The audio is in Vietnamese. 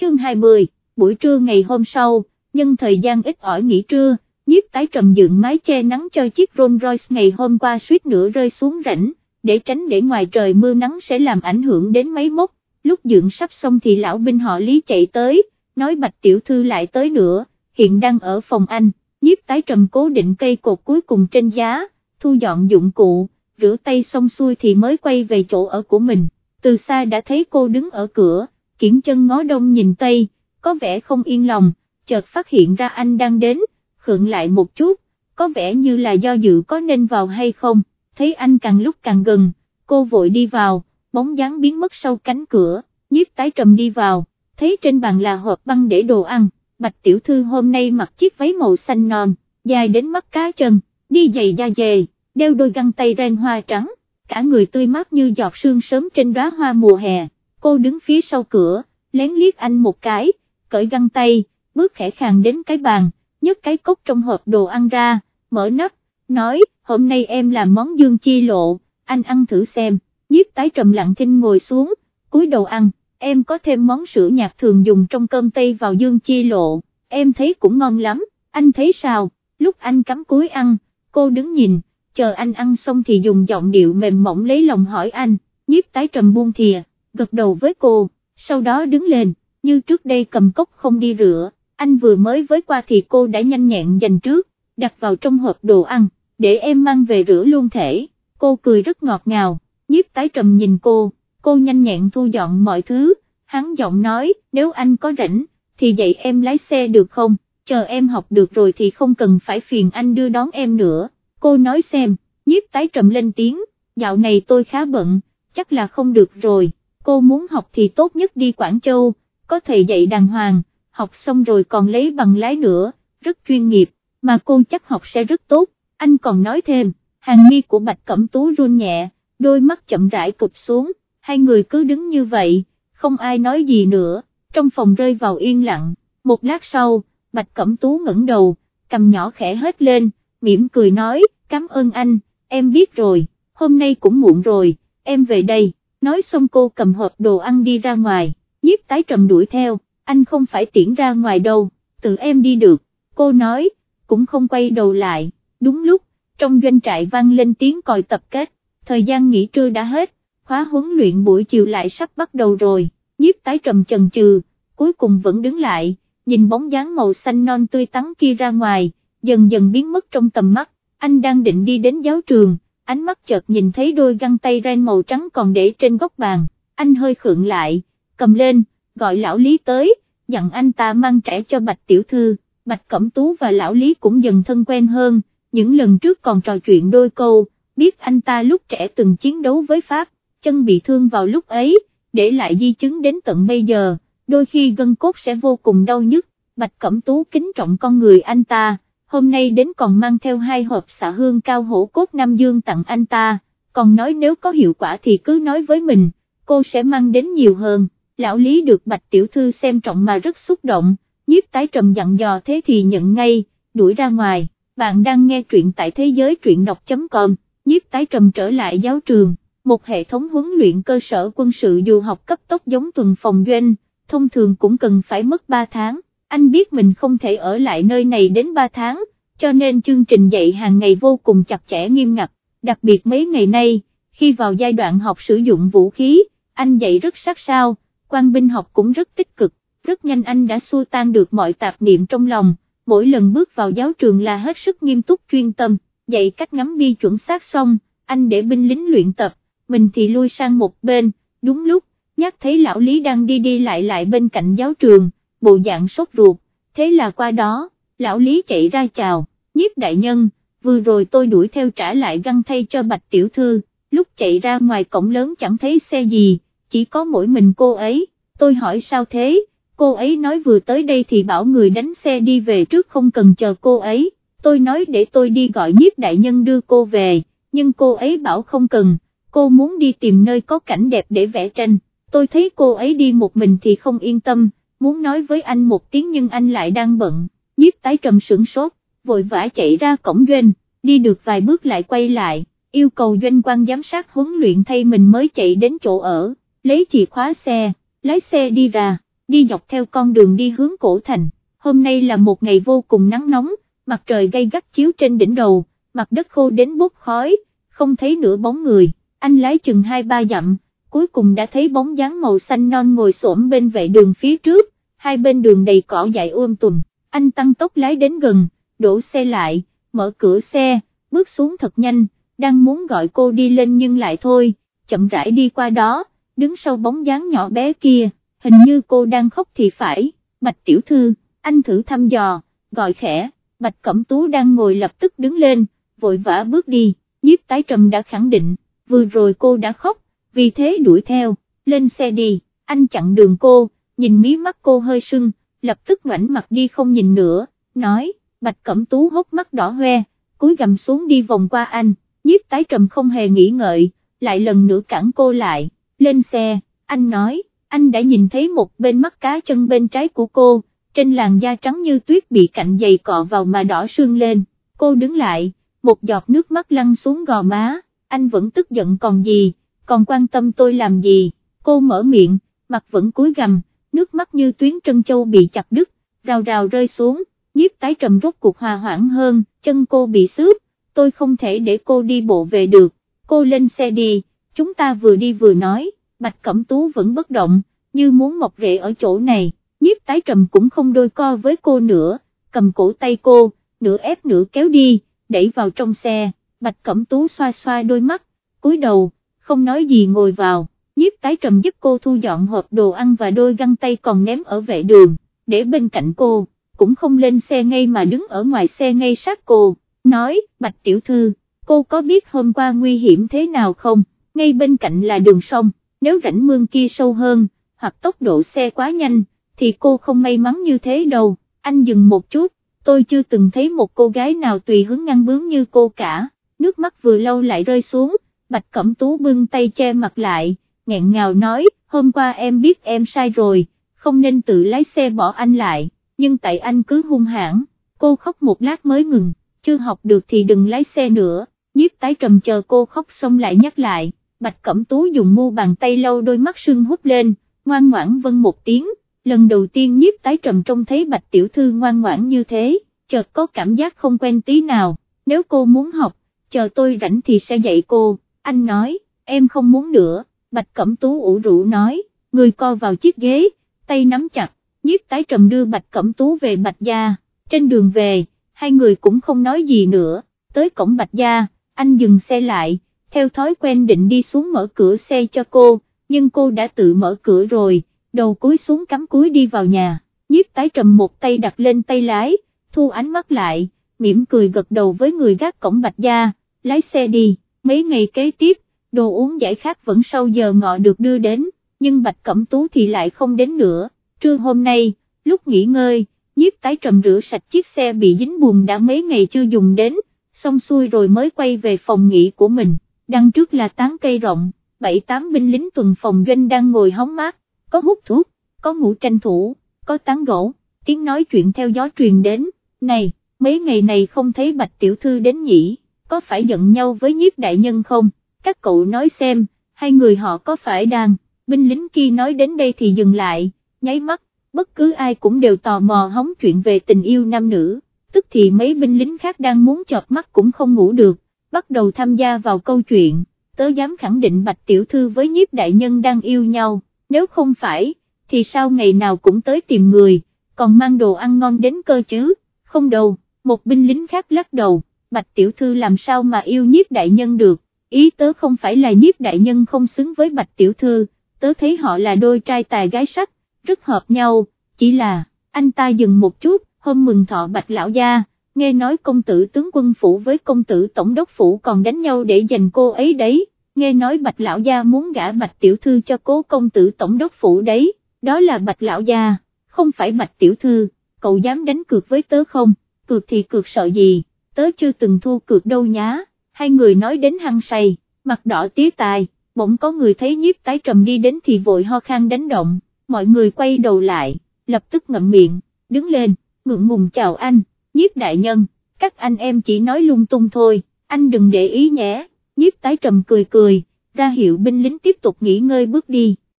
chương 20, buổi trưa ngày hôm sau, nhân thời gian ít ỏi nghỉ trưa, nhiếp tái trầm dựng mái che nắng cho chiếc Rolls Royce ngày hôm qua suýt nữa rơi xuống rảnh, để tránh để ngoài trời mưa nắng sẽ làm ảnh hưởng đến máy móc, lúc dựng sắp xong thì lão binh họ Lý chạy tới, nói bạch tiểu thư lại tới nữa, hiện đang ở phòng anh, nhiếp tái trầm cố định cây cột cuối cùng trên giá, thu dọn dụng cụ, rửa tay xong xuôi thì mới quay về chỗ ở của mình, từ xa đã thấy cô đứng ở cửa, kiển chân ngó đông nhìn tây, có vẻ không yên lòng, chợt phát hiện ra anh đang đến, khựng lại một chút, có vẻ như là do dự có nên vào hay không, thấy anh càng lúc càng gần, cô vội đi vào, bóng dáng biến mất sau cánh cửa, nhiếp tái trầm đi vào, thấy trên bàn là hộp băng để đồ ăn, bạch tiểu thư hôm nay mặc chiếc váy màu xanh non, dài đến mắt cá chân, đi giày da dề, đeo đôi găng tay ren hoa trắng, cả người tươi mát như giọt sương sớm trên đóa hoa mùa hè, cô đứng phía sau cửa, lén liếc anh một cái, cởi găng tay, bước khẽ khàng đến cái bàn, nhấc cái cốc trong hộp đồ ăn ra, mở nắp, nói, hôm nay em làm món dương chi lộ, anh ăn thử xem, nhiếp tái trầm lặng thinh ngồi xuống, cúi đầu ăn, em có thêm món sữa nhạt thường dùng trong cơm tây vào dương chi lộ, em thấy cũng ngon lắm, anh thấy sao, lúc anh cắm cúi ăn, cô đứng nhìn, chờ anh ăn xong thì dùng giọng điệu mềm mỏng lấy lòng hỏi anh, nhiếp tái trầm buông thìa, gật đầu với cô, sau đó đứng lên, như trước đây cầm cốc không đi rửa, anh vừa mới với qua thì cô đã nhanh nhẹn dành trước, đặt vào trong hộp đồ ăn, để em mang về rửa luôn thể, cô cười rất ngọt ngào, nhiếp tái trầm nhìn cô, cô nhanh nhẹn thu dọn mọi thứ, hắn giọng nói, nếu anh có rảnh, thì dạy em lái xe được không, chờ em học được rồi thì không cần phải phiền anh đưa đón em nữa, cô nói xem, nhiếp tái trầm lên tiếng, dạo này tôi khá bận, chắc là không được rồi, cô muốn học thì tốt nhất đi Quảng Châu, có thầy dạy đàng hoàng, học xong rồi còn lấy bằng lái nữa, rất chuyên nghiệp, mà cô chắc học sẽ rất tốt, anh còn nói thêm, hàng mi của Bạch Cẩm Tú run nhẹ, đôi mắt chậm rãi cụp xuống, hai người cứ đứng như vậy, không ai nói gì nữa, trong phòng rơi vào yên lặng, một lát sau, Bạch Cẩm Tú ngẩng đầu, cầm nhỏ khẽ hết lên, mỉm cười nói, cảm ơn anh, em biết rồi, hôm nay cũng muộn rồi, em về đây, nói xong cô cầm hộp đồ ăn đi ra ngoài, nhiếp tái trầm đuổi theo, anh không phải tiễn ra ngoài đâu, tự em đi được, cô nói, cũng không quay đầu lại, đúng lúc, trong doanh trại vang lên tiếng còi tập kết, thời gian nghỉ trưa đã hết, khóa huấn luyện buổi chiều lại sắp bắt đầu rồi, nhiếp tái trầm chần chừ, cuối cùng vẫn đứng lại, nhìn bóng dáng màu xanh non tươi tắn kia ra ngoài, dần dần biến mất trong tầm mắt, anh đang định đi đến giáo trường, ánh mắt chợt nhìn thấy đôi găng tay ren màu trắng còn để trên góc bàn, anh hơi khượng lại, cầm lên, gọi lão Lý tới, dặn anh ta mang trẻ cho Bạch Tiểu Thư, Bạch Cẩm Tú và lão Lý cũng dần thân quen hơn, những lần trước còn trò chuyện đôi câu, biết anh ta lúc trẻ từng chiến đấu với Pháp, chân bị thương vào lúc ấy, để lại di chứng đến tận bây giờ, đôi khi gân cốt sẽ vô cùng đau nhức, Bạch Cẩm Tú kính trọng con người anh ta, hôm nay đến còn mang theo hai hộp xạ hương cao hổ cốt Nam Dương tặng anh ta, còn nói nếu có hiệu quả thì cứ nói với mình, cô sẽ mang đến nhiều hơn. Lão lý được bạch tiểu thư xem trọng mà rất xúc động, nhiếp tái trầm dặn dò thế thì nhận ngay, đuổi ra ngoài, bạn đang nghe truyện tại thế giới truyện đọc.com, nhiếp tái trầm trở lại giáo trường, một hệ thống huấn luyện cơ sở quân sự dù học cấp tốc giống tuần phòng doanh, thông thường cũng cần phải mất 3 tháng, anh biết mình không thể ở lại nơi này đến 3 tháng, cho nên chương trình dạy hàng ngày vô cùng chặt chẽ nghiêm ngặt, đặc biệt mấy ngày nay, khi vào giai đoạn học sử dụng vũ khí, anh dạy rất sát sao quan binh học cũng rất tích cực, rất nhanh anh đã xua tan được mọi tạp niệm trong lòng, mỗi lần bước vào giáo trường là hết sức nghiêm túc chuyên tâm, dạy cách ngắm bi chuẩn xác xong, anh để binh lính luyện tập, mình thì lui sang một bên, đúng lúc, nhắc thấy lão Lý đang đi đi lại lại bên cạnh giáo trường, bộ dạng sốt ruột, thế là qua đó, lão Lý chạy ra chào, nhiếp đại nhân, vừa rồi tôi đuổi theo trả lại găng thay cho bạch tiểu thư, lúc chạy ra ngoài cổng lớn chẳng thấy xe gì, chỉ có mỗi mình cô ấy, tôi hỏi sao thế, cô ấy nói vừa tới đây thì bảo người đánh xe đi về trước không cần chờ cô ấy, tôi nói để tôi đi gọi nhiếp đại nhân đưa cô về, nhưng cô ấy bảo không cần, cô muốn đi tìm nơi có cảnh đẹp để vẽ tranh, tôi thấy cô ấy đi một mình thì không yên tâm, muốn nói với anh một tiếng nhưng anh lại đang bận, nhiếp tái trầm sửng sốt, vội vã chạy ra cổng doanh, đi được vài bước lại quay lại, yêu cầu doanh quan giám sát huấn luyện thay mình mới chạy đến chỗ ở lấy chìa khóa xe, lái xe đi ra, đi dọc theo con đường đi hướng cổ thành, hôm nay là một ngày vô cùng nắng nóng, mặt trời gay gắt chiếu trên đỉnh đầu, mặt đất khô đến bốc khói, không thấy nửa bóng người, anh lái chừng hai ba dặm, cuối cùng đã thấy bóng dáng màu xanh non ngồi xổm bên vệ đường phía trước, hai bên đường đầy cỏ dại ôm tùm, anh tăng tốc lái đến gần, đổ xe lại, mở cửa xe, bước xuống thật nhanh, đang muốn gọi cô đi lên nhưng lại thôi, chậm rãi đi qua đó, đứng sau bóng dáng nhỏ bé kia, hình như cô đang khóc thì phải, bạch tiểu thư, anh thử thăm dò, gọi khẽ, bạch cẩm tú đang ngồi lập tức đứng lên, vội vã bước đi, nhiếp tái trầm đã khẳng định, vừa rồi cô đã khóc, vì thế đuổi theo, lên xe đi, anh chặn đường cô, nhìn mí mắt cô hơi sưng, lập tức ngoảnh mặt đi không nhìn nữa, nói, bạch cẩm tú hốc mắt đỏ hoe, cúi gầm xuống đi vòng qua anh, nhiếp tái trầm không hề nghĩ ngợi, lại lần nữa cản cô lại, lên xe, anh nói, anh đã nhìn thấy một bên mắt cá chân bên trái của cô, trên làn da trắng như tuyết bị cạnh dày cọ vào mà đỏ sương lên, cô đứng lại, một giọt nước mắt lăn xuống gò má, anh vẫn tức giận còn gì, còn quan tâm tôi làm gì, cô mở miệng, mặt vẫn cúi gầm, nước mắt như tuyến trân châu bị chặt đứt, rào rào rơi xuống, nhiếp tái trầm rốt cuộc hòa hoãn hơn, chân cô bị xước, tôi không thể để cô đi bộ về được, cô lên xe đi, chúng ta vừa đi vừa nói, Bạch Cẩm Tú vẫn bất động, như muốn mọc rễ ở chỗ này, nhiếp tái trầm cũng không đôi co với cô nữa, cầm cổ tay cô, nửa ép nửa kéo đi, đẩy vào trong xe, Bạch Cẩm Tú xoa xoa đôi mắt, cúi đầu, không nói gì ngồi vào, nhiếp tái trầm giúp cô thu dọn hộp đồ ăn và đôi găng tay còn ném ở vệ đường, để bên cạnh cô, cũng không lên xe ngay mà đứng ở ngoài xe ngay sát cô, nói, Bạch Tiểu Thư, cô có biết hôm qua nguy hiểm thế nào không, ngay bên cạnh là đường sông, nếu rãnh mương kia sâu hơn, hoặc tốc độ xe quá nhanh, thì cô không may mắn như thế đâu, anh dừng một chút, tôi chưa từng thấy một cô gái nào tùy hứng ngăn bướng như cô cả, nước mắt vừa lâu lại rơi xuống, Bạch Cẩm Tú bưng tay che mặt lại, nghẹn ngào nói, hôm qua em biết em sai rồi, không nên tự lái xe bỏ anh lại, nhưng tại anh cứ hung hãn, cô khóc một lát mới ngừng, chưa học được thì đừng lái xe nữa, nhiếp tái trầm chờ cô khóc xong lại nhắc lại, Bạch Cẩm Tú dùng mu bàn tay lâu đôi mắt sưng hút lên, ngoan ngoãn vâng một tiếng, lần đầu tiên nhiếp tái trầm trông thấy Bạch Tiểu Thư ngoan ngoãn như thế, chợt có cảm giác không quen tí nào, nếu cô muốn học, chờ tôi rảnh thì sẽ dạy cô, anh nói, em không muốn nữa, Bạch Cẩm Tú ủ rũ nói, người co vào chiếc ghế, tay nắm chặt, nhiếp tái trầm đưa Bạch Cẩm Tú về Bạch Gia, trên đường về, hai người cũng không nói gì nữa, tới cổng Bạch Gia, anh dừng xe lại, theo thói quen định đi xuống mở cửa xe cho cô, nhưng cô đã tự mở cửa rồi, đầu cúi xuống cắm cúi đi vào nhà, nhiếp tái trầm một tay đặt lên tay lái, thu ánh mắt lại, mỉm cười gật đầu với người gác cổng Bạch Gia, lái xe đi, mấy ngày kế tiếp, đồ uống giải khát vẫn sau giờ ngọ được đưa đến, nhưng Bạch Cẩm Tú thì lại không đến nữa, trưa hôm nay, lúc nghỉ ngơi, nhiếp tái trầm rửa sạch chiếc xe bị dính bùn đã mấy ngày chưa dùng đến, xong xuôi rồi mới quay về phòng nghỉ của mình, đằng trước là tán cây rộng, bảy tám binh lính tuần phòng doanh đang ngồi hóng mát, có hút thuốc, có ngủ tranh thủ, có tán gỗ, tiếng nói chuyện theo gió truyền đến, này, mấy ngày này không thấy bạch tiểu thư đến nhỉ, có phải giận nhau với nhiếp đại nhân không, các cậu nói xem, hai người họ có phải đang, binh lính kia nói đến đây thì dừng lại, nháy mắt, bất cứ ai cũng đều tò mò hóng chuyện về tình yêu nam nữ, tức thì mấy binh lính khác đang muốn chọt mắt cũng không ngủ được, bắt đầu tham gia vào câu chuyện, tớ dám khẳng định bạch tiểu thư với nhiếp đại nhân đang yêu nhau, nếu không phải, thì sao ngày nào cũng tới tìm người, còn mang đồ ăn ngon đến cơ chứ, không đâu, một binh lính khác lắc đầu, bạch tiểu thư làm sao mà yêu nhiếp đại nhân được, ý tớ không phải là nhiếp đại nhân không xứng với bạch tiểu thư, tớ thấy họ là đôi trai tài gái sắc, rất hợp nhau, chỉ là, anh ta dừng một chút, hôm mừng thọ bạch lão gia, nghe nói công tử tướng quân phủ với công tử tổng đốc phủ còn đánh nhau để giành cô ấy đấy, nghe nói bạch lão gia muốn gả bạch tiểu thư cho cố công tử tổng đốc phủ đấy, đó là bạch lão gia, không phải bạch tiểu thư, cậu dám đánh cược với tớ không, cược thì cược sợ gì, tớ chưa từng thua cược đâu nhá, hai người nói đến hăng say, mặt đỏ tía tài, bỗng có người thấy nhiếp tái trầm đi đến thì vội ho khan đánh động, mọi người quay đầu lại, lập tức ngậm miệng, đứng lên, ngượng ngùng chào anh, nhiếp đại nhân, các anh em chỉ nói lung tung thôi, anh đừng để ý nhé, nhiếp tái trầm cười cười, ra hiệu binh lính tiếp tục nghỉ ngơi bước đi.